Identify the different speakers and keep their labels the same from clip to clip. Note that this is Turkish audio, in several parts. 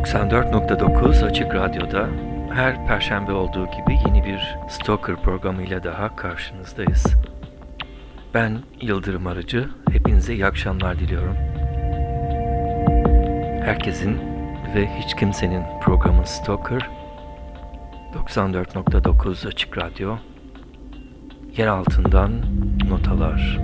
Speaker 1: 94.9 Açık Radyo'da her perşembe olduğu gibi yeni bir Stalker programıyla daha karşınızdayız. Ben Yıldırım Arıcı, hepinize iyi akşamlar diliyorum. Herkesin ve hiç kimsenin programı Stalker, 94.9 Açık Radyo, yer altından notalar.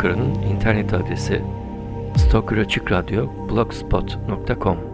Speaker 1: Stalker'ın internet adresi stalkeraçıkradyo.blogspot.com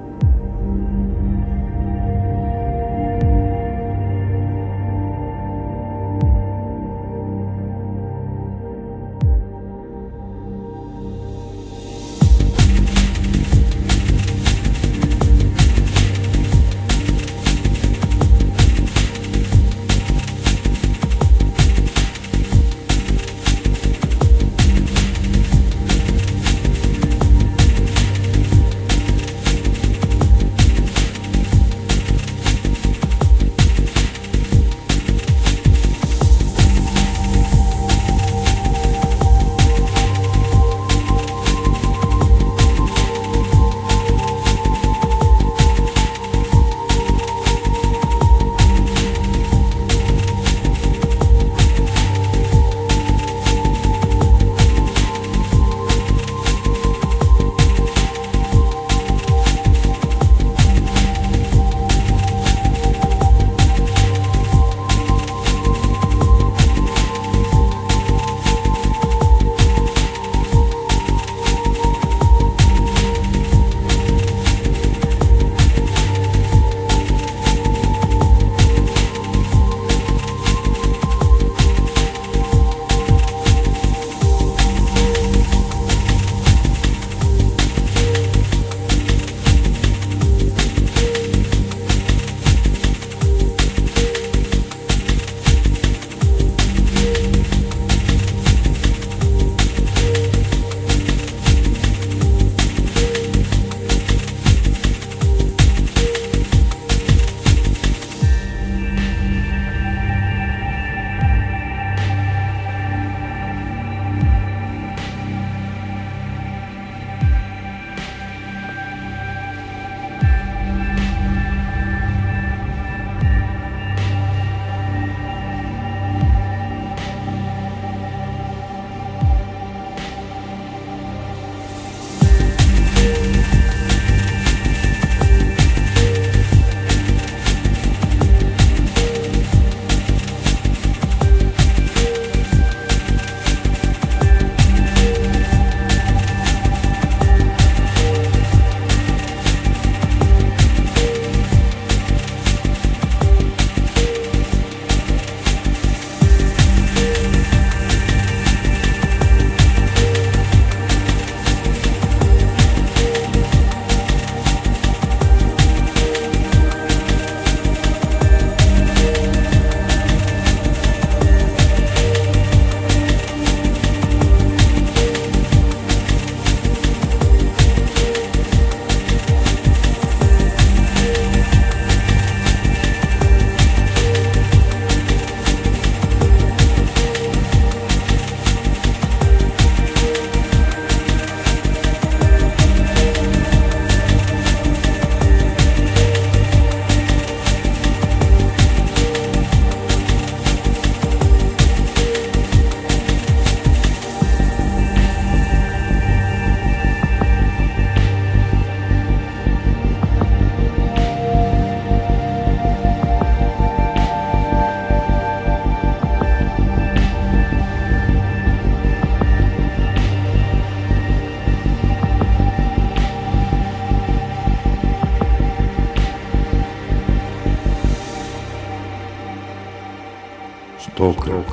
Speaker 1: Штокер.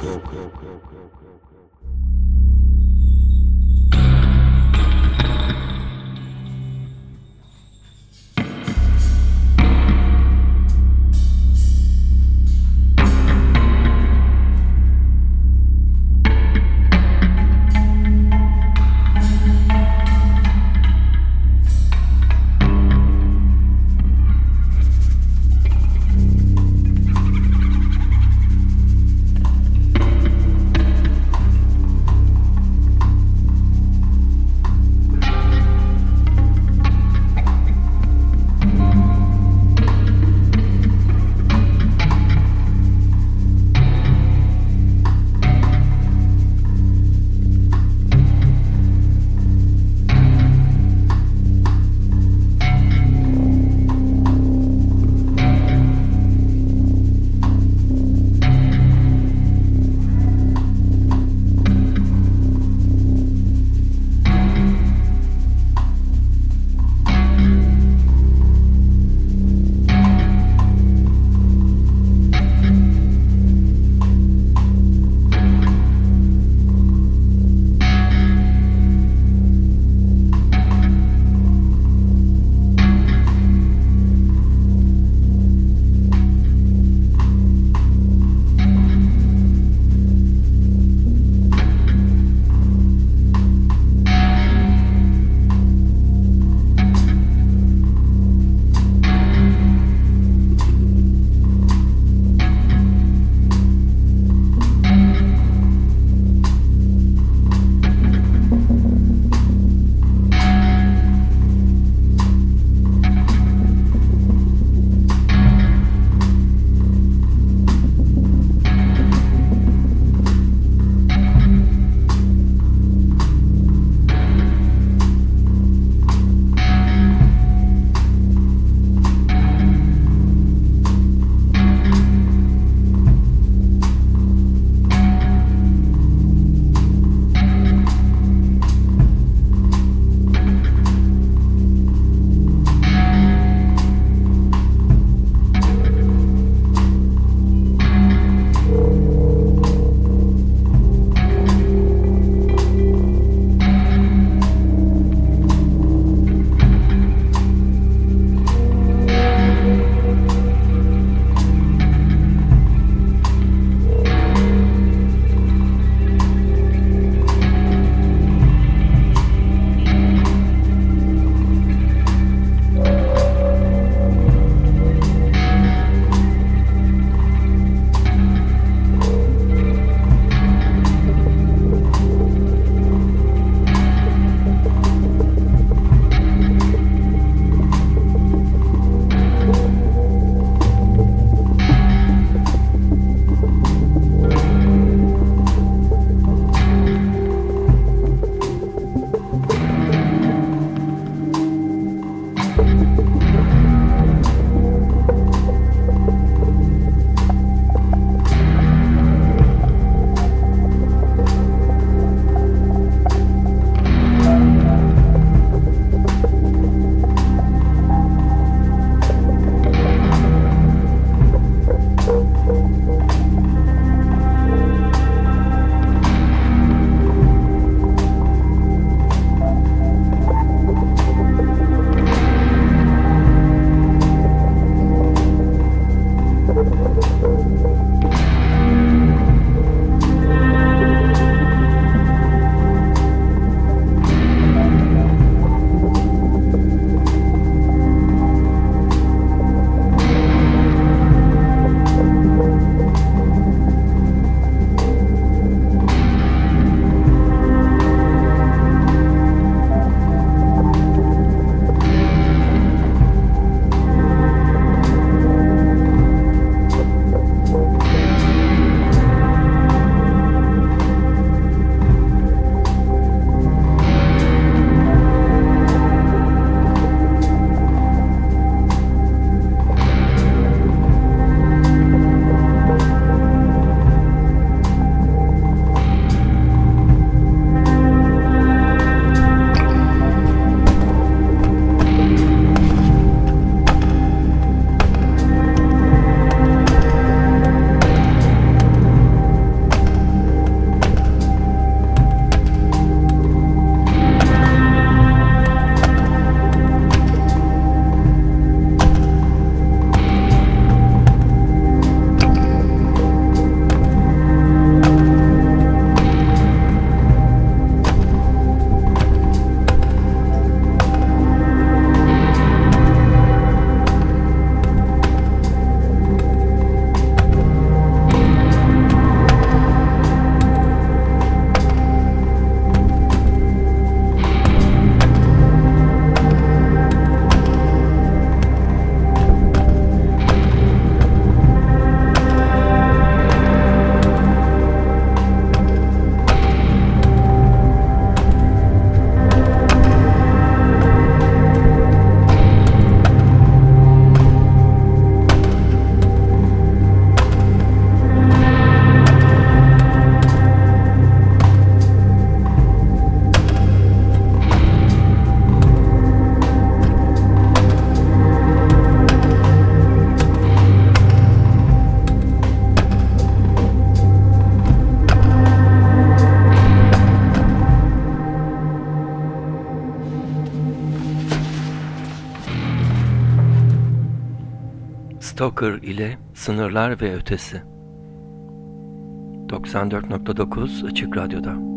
Speaker 1: Stoker ile Sınırlar ve Ötesi. 94.9 Açık Radyo'da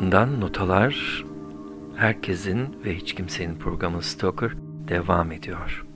Speaker 1: Yer altından notalar, herkesin ve hiç kimsenin programı Stalker devam ediyor.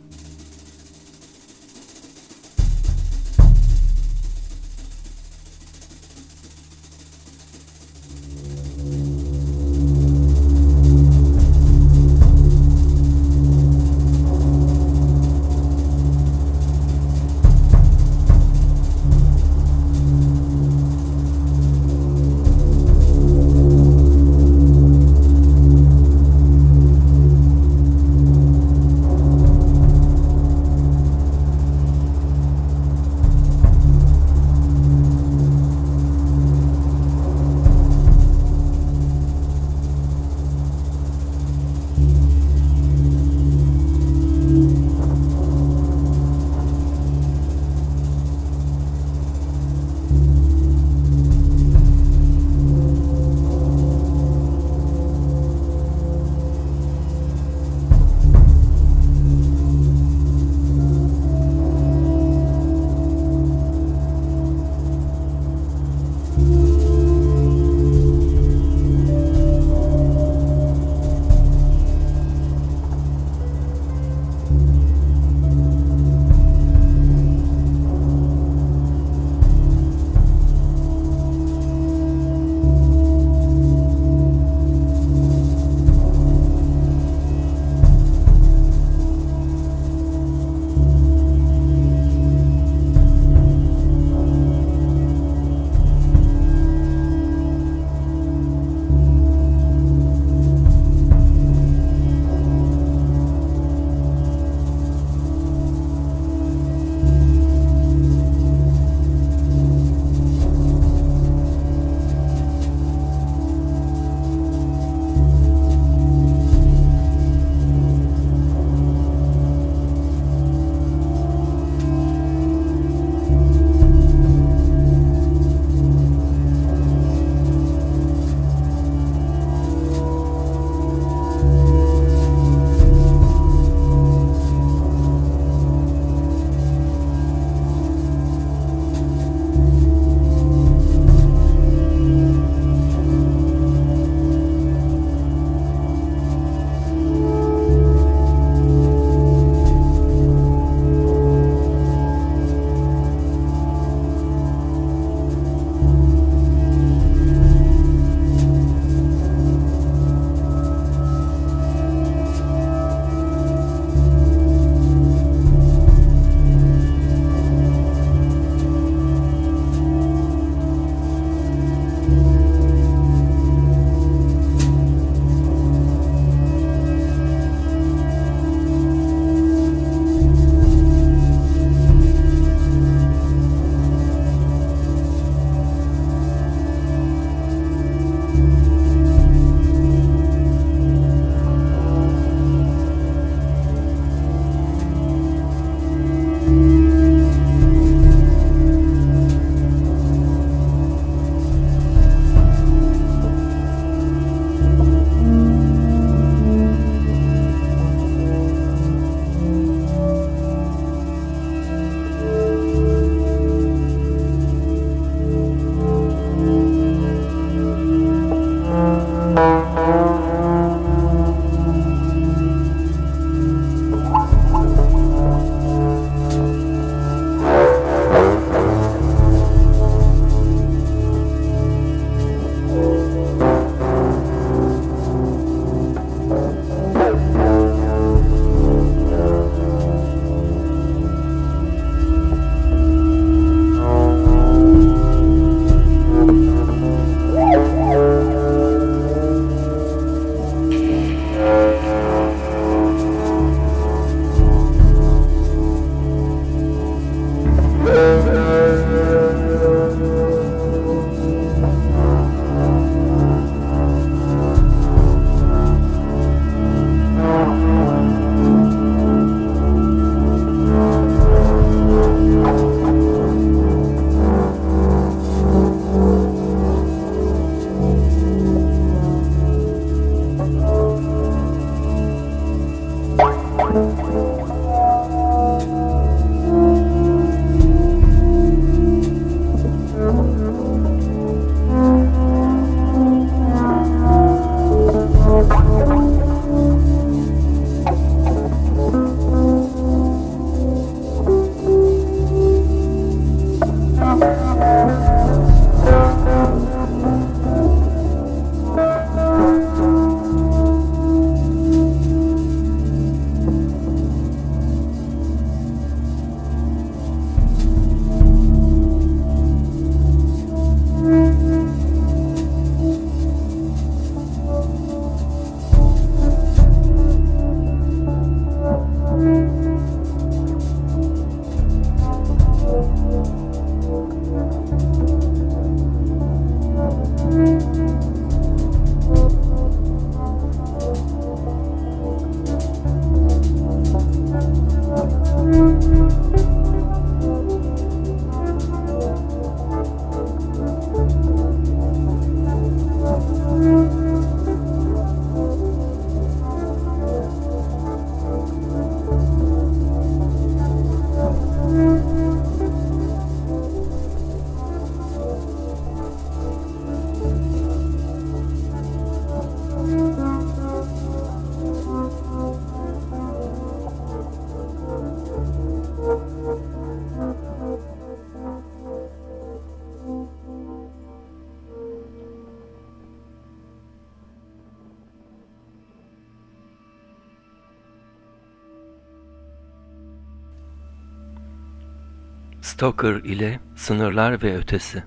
Speaker 1: Stoker ile Sınırlar ve Ötesi.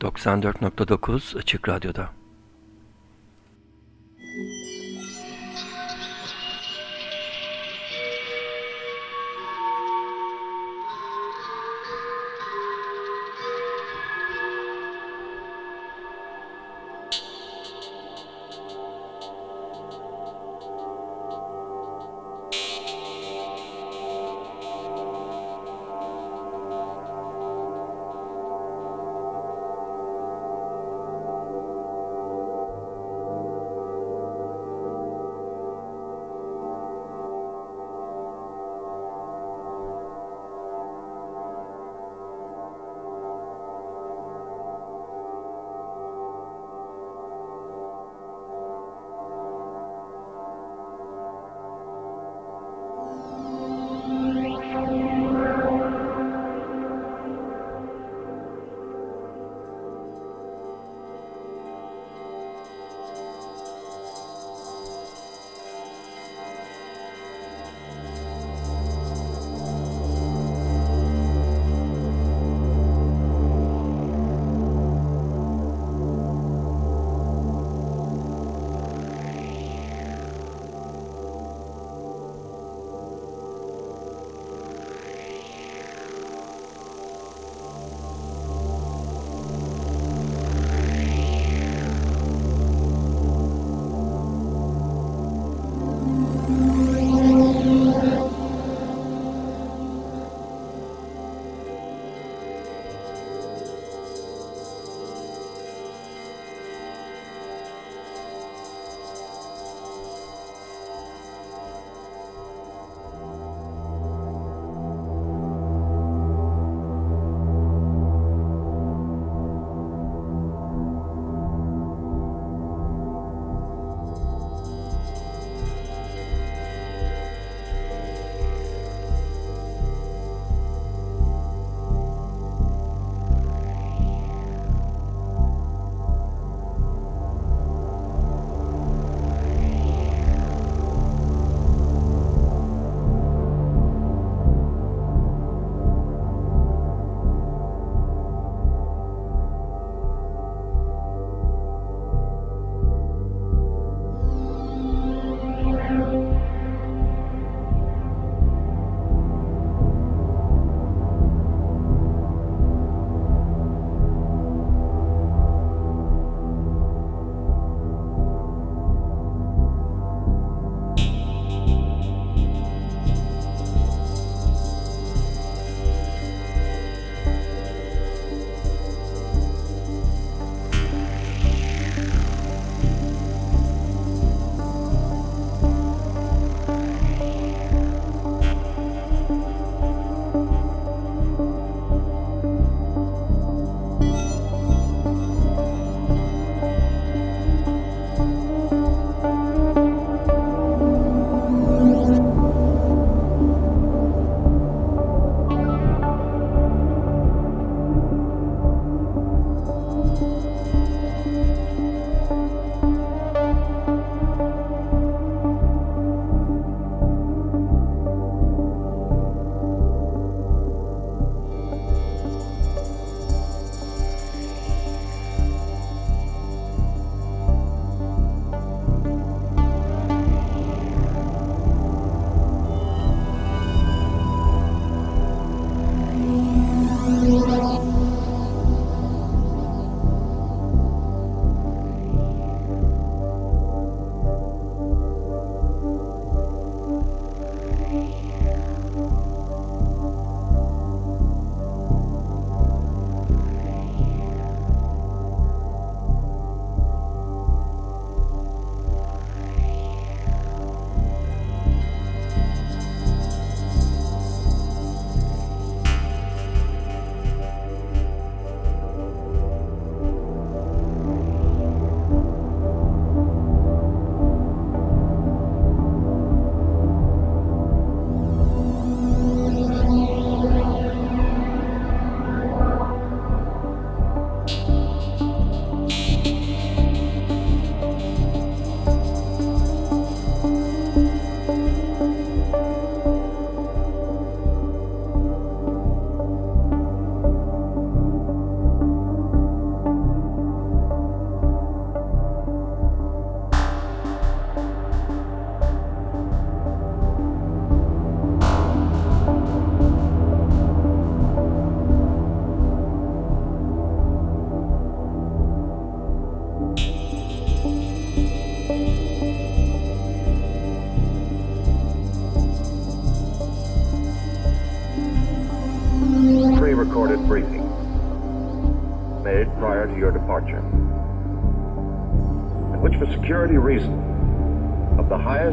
Speaker 1: 94.9 Açık Radyo'da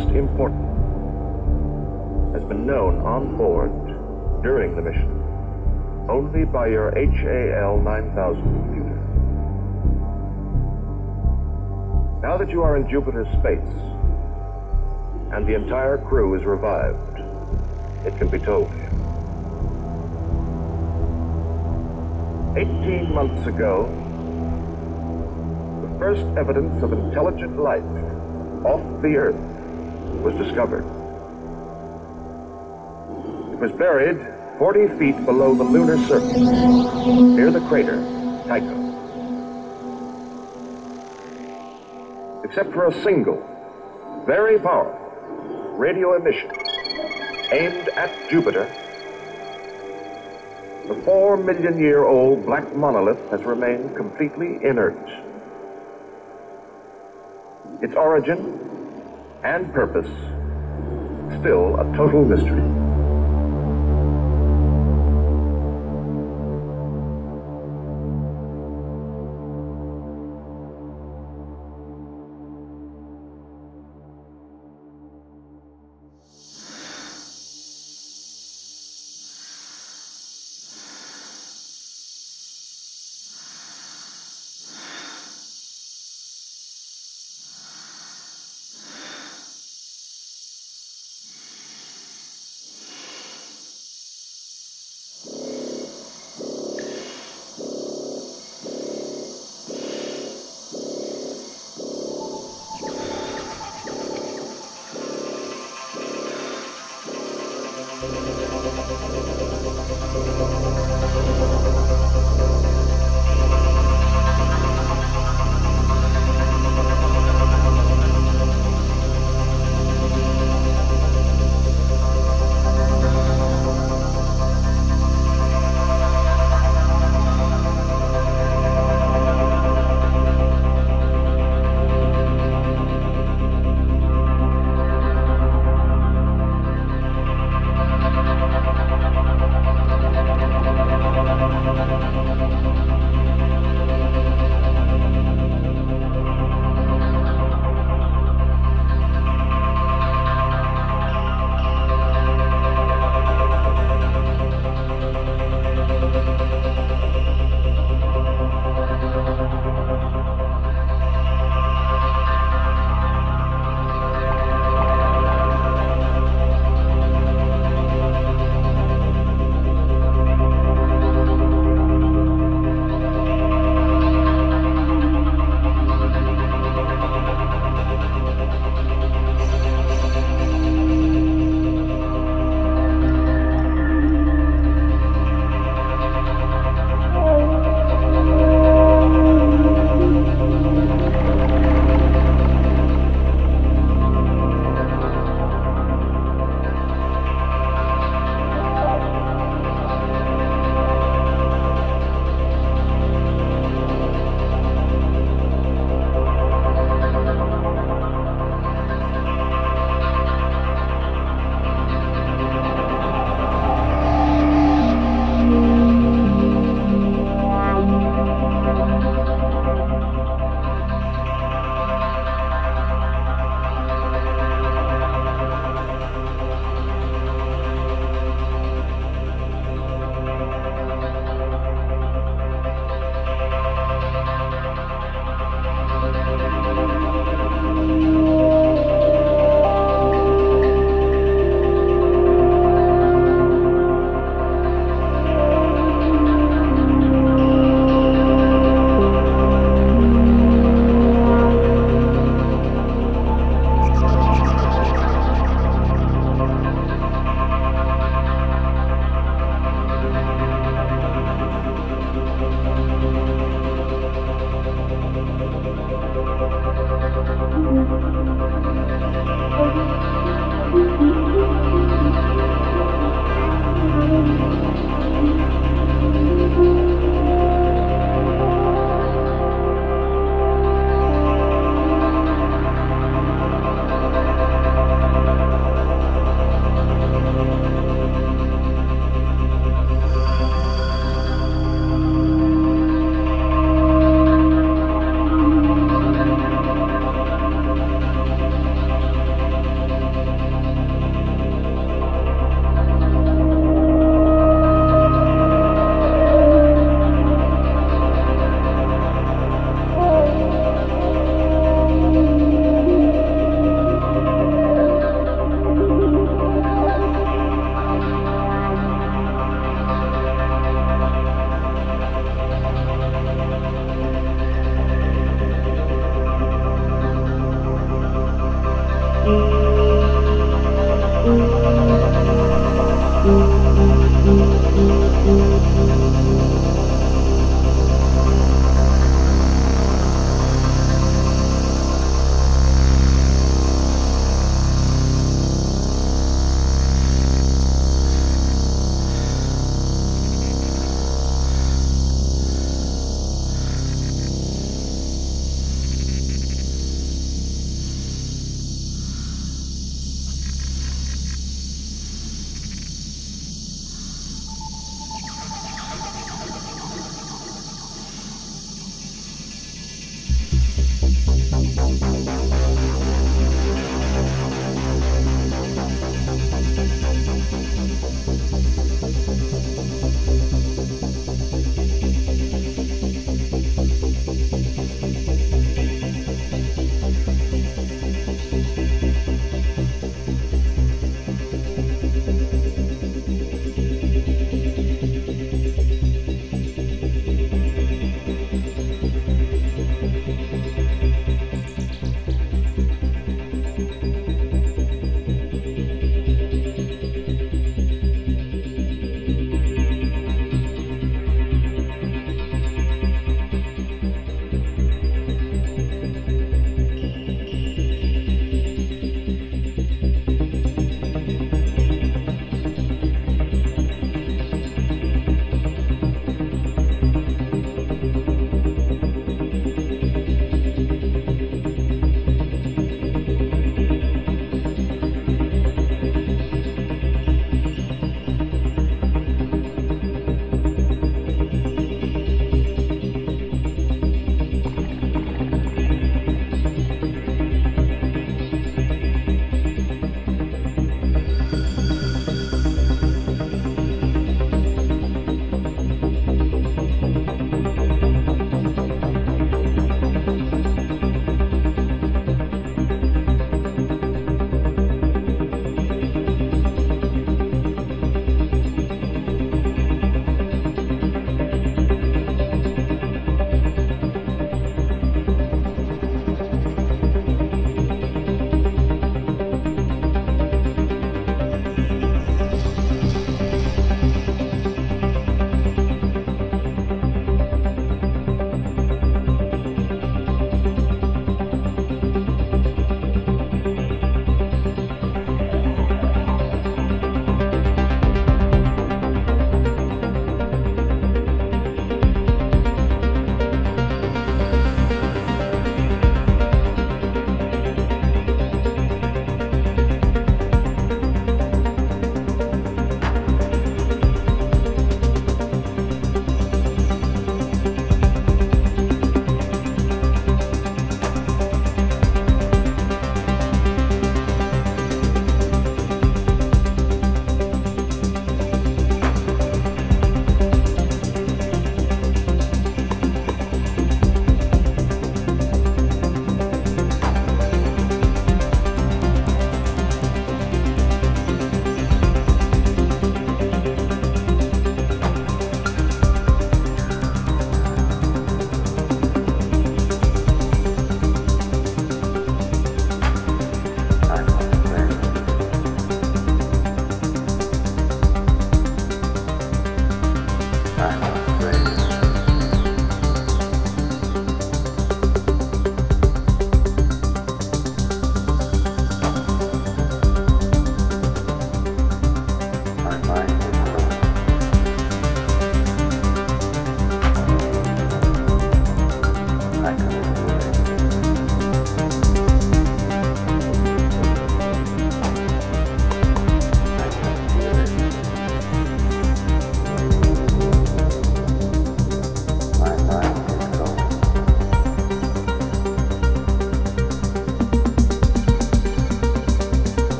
Speaker 2: highest importance, has been known on board during the mission only by your HAL 9000 computer. Now that you are in Jupiter's space, and the entire crew is revived, it can be told you. 18 months ago, the first evidence of intelligent life off the Earth was discovered. It was buried 40 feet below the lunar surface, near the crater Tycho. Except for a single, very powerful radio emission aimed at Jupiter, the four million year old black monolith has remained completely inert. Its origin and purpose still a total mystery.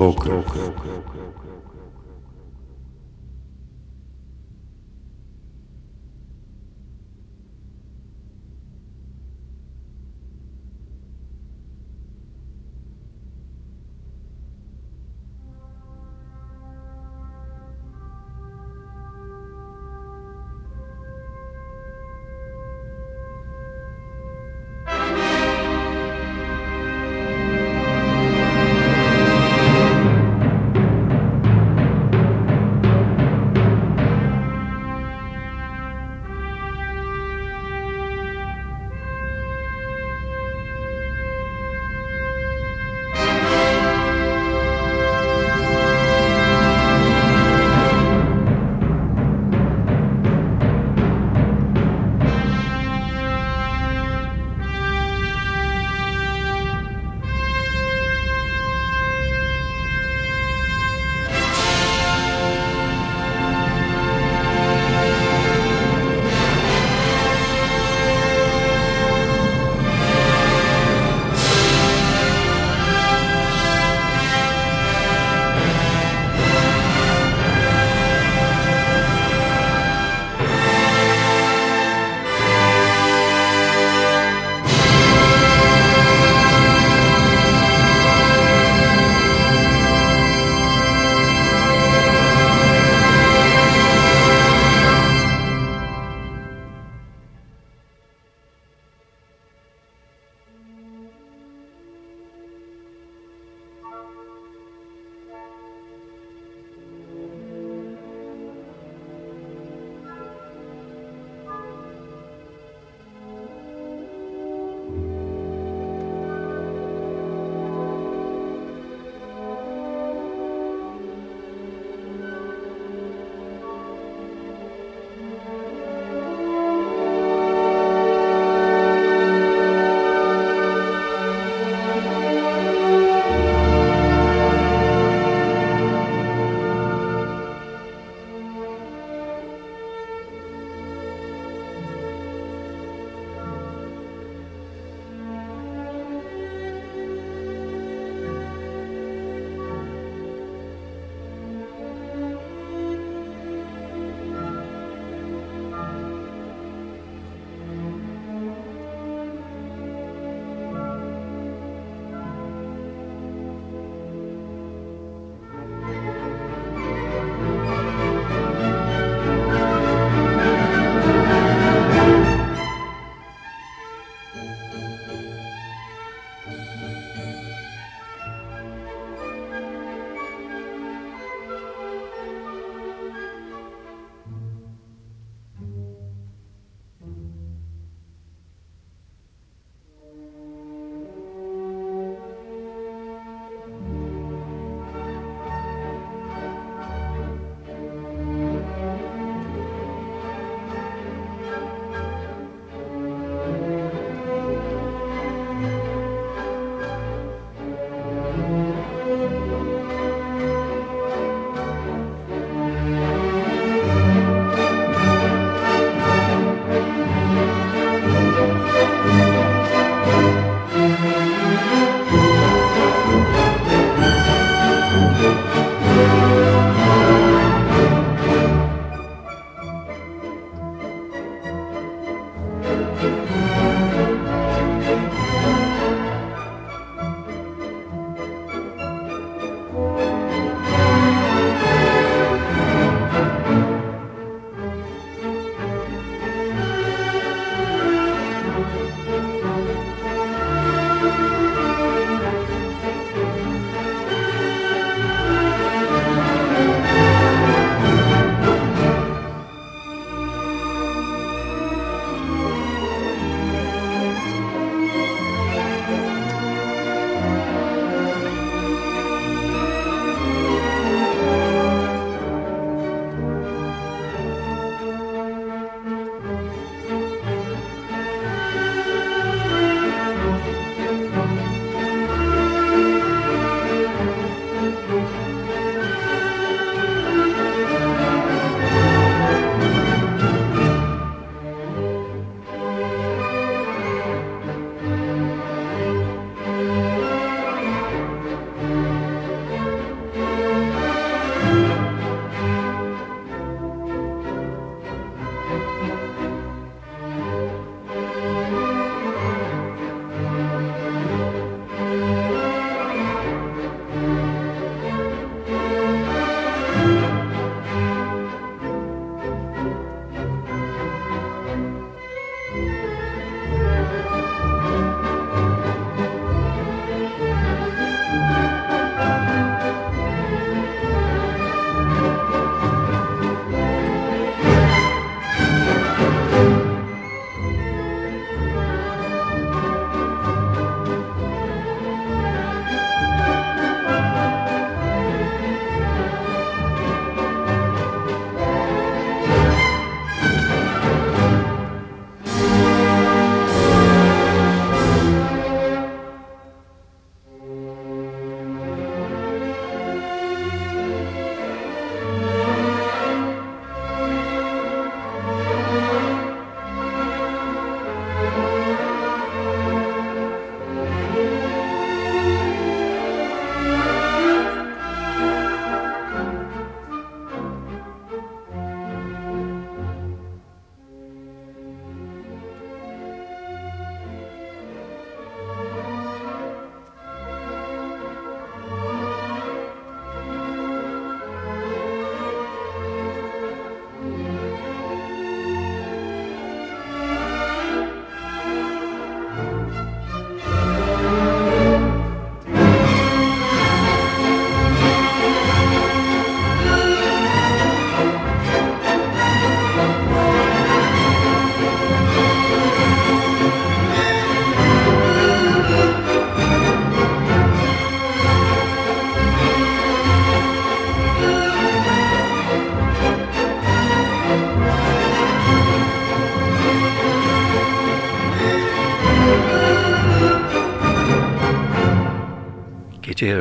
Speaker 3: Востока.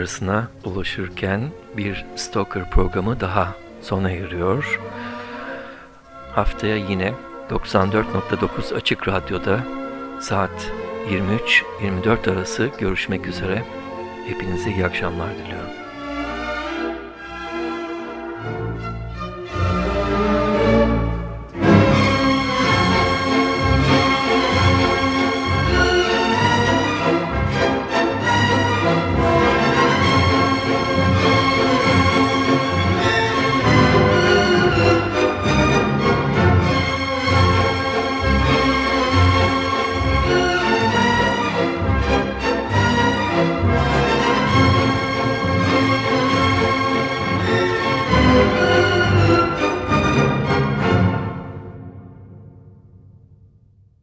Speaker 1: Gece yarısına ulaşırken bir Stalker programı daha sona eriyor. Haftaya yine 94.9 Açık Radyo'da saat 23-24 arası görüşmek üzere. Hepinize iyi akşamlar diliyorum.